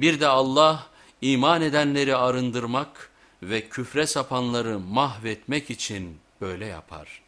Bir de Allah iman edenleri arındırmak ve küfre sapanları mahvetmek için böyle yapar.''